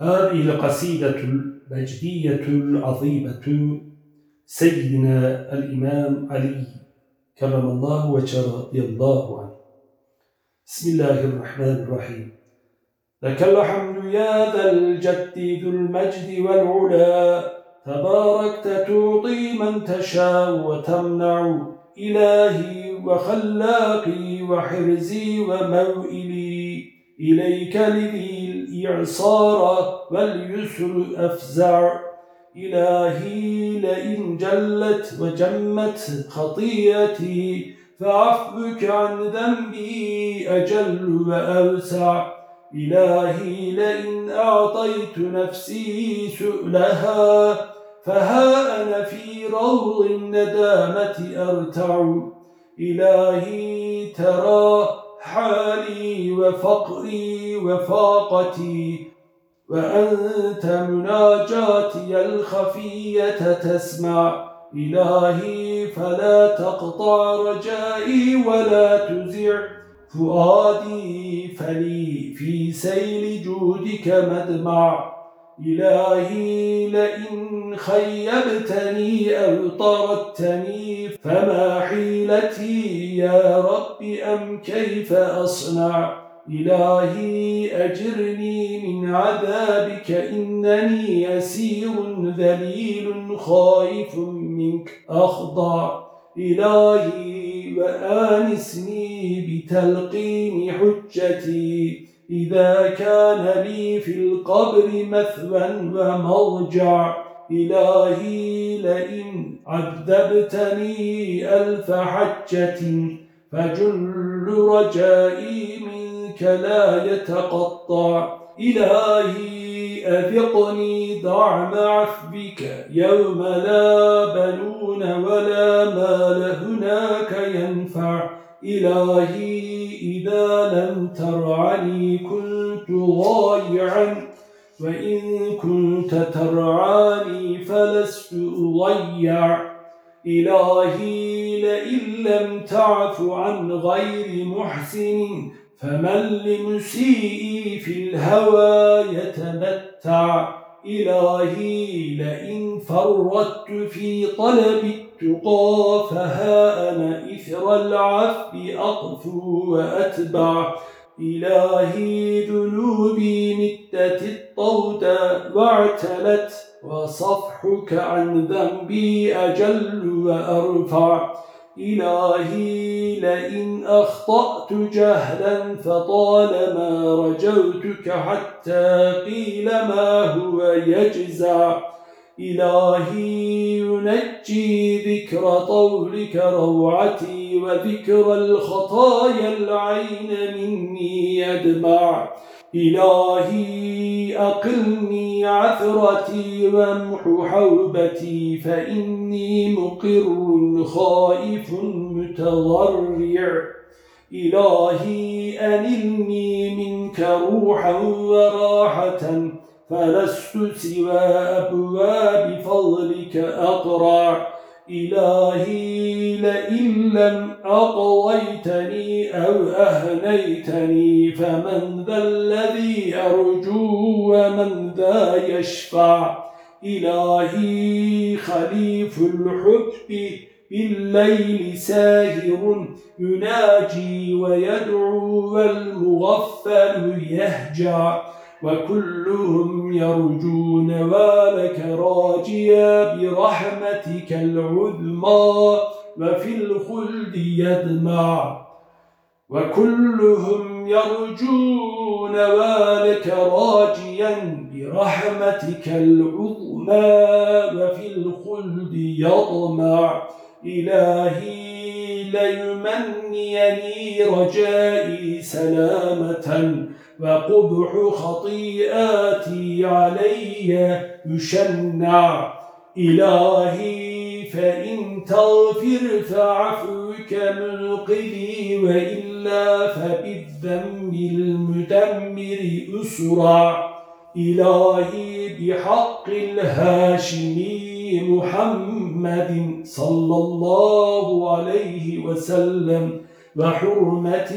هذه القصيدة المجدية العظيمة سيدنا الإمام علي كرم الله وجه رضي الله عنه. بسم الله الرحمن الرحيم. لك الحمد يا ذا الجد ذو المجد والعلا. تباركت تعطي من تشاء وتمنع إلهي وخلاقي وحرزي وموئلي. إليك لذي الإعصار واليسر أفزع إلهي لئن جلت وجمت خطيئتي فعفوك عن ذنبي أجل وأوسع. إلهي لئن أعطيت نفسي سؤلها فها أنا في روض الندامة أرتع. إلهي ترى حالي وفقري وفاقتي وأنت مناجاتي الخفية تسمع. إلهي فلا تقطع رجائي ولا تزع. فؤادي فلي في سيل جودك مدمع. إلهي لئن خيبتني أو طردتني فما حيلتي يا رب أم كيف أصنع؟ إلهي أجرني من عذابك إنني أسير ذليل خائف منك. أخضع إلهي وآنسني بتلقين حجتي. إذا كان لي في القبر مثوى ومرجع إلهي لئن عذبتني ألف حجة فجل رجائي منك لا يتقطع. إلهي أذقني ضعم عفبك يوم لا بنون ولا مال هناك ينفع. إلهي إذا لم ترعني كنت ضايعا وإن كنت ترعاني فلست أضيع إلهي لئن لم تعف عن غير محسن فمن لمسيء في الهوى يتمتع. إلهي لئن فردت في طلب التقى فها أنا إثر العفو أقفو وأتبع. إلهي ذنوبي مدت الطود واعتلت وصفحك عن ذنبي أجل وأرفع. إلهي لئن أخطأت جهلا فطالما رجوتك حتى قيل ما هو يجزع. إلهي ينجي ذكر طولك روعتي وذكر الخطايا العين مني يدمع. إلهي أقلني عثرتي وامح حوبتي فإني مقر خائف متضرع. إلهي أنلني منك روحا وراحة فلست سوى أبواب فضلك أقرع. إلهي لئن لم أقضيتني أو أهنيتني فمن ذا الذي أرجو ومن ذا يشفع؟ إلهي خليف الحب بالليل ساهر يناجي ويدعو والمغفل يهجع. وكلهم يرجون والك راجيا برحمتك العظمى وفي الخلد يدمع. وكلهم يرجون والك راجيا برحمتك العظمى وفي الخلد يطمع. إلهي ليمنيني رجائي سلامة وقبح خطيئاتي علي يشنع. إلهي فإن تغفر فعفوك منقذي وإلا فبالذنب المدمر أسرع. إلهي بحق الهاشمي محمد صلى الله عليه وسلم وحرمة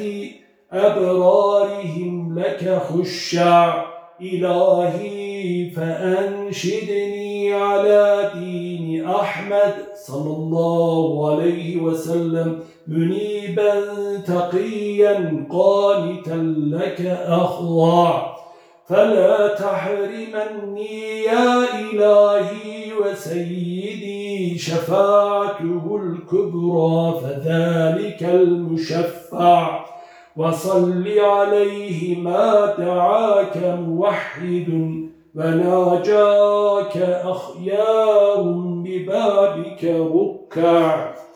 أبرارهم لك خشع. إلهي فأنشدني على دين أحمد صلى الله عليه وسلم. منيبا تقيا قانتا لك أخضع فلا تحرمني يا إلهي وسيدي شفاعته الكبرى فذلك المشفع. وصل عليه ما دعاك موحد وناجاك أخيار ببابك ركع.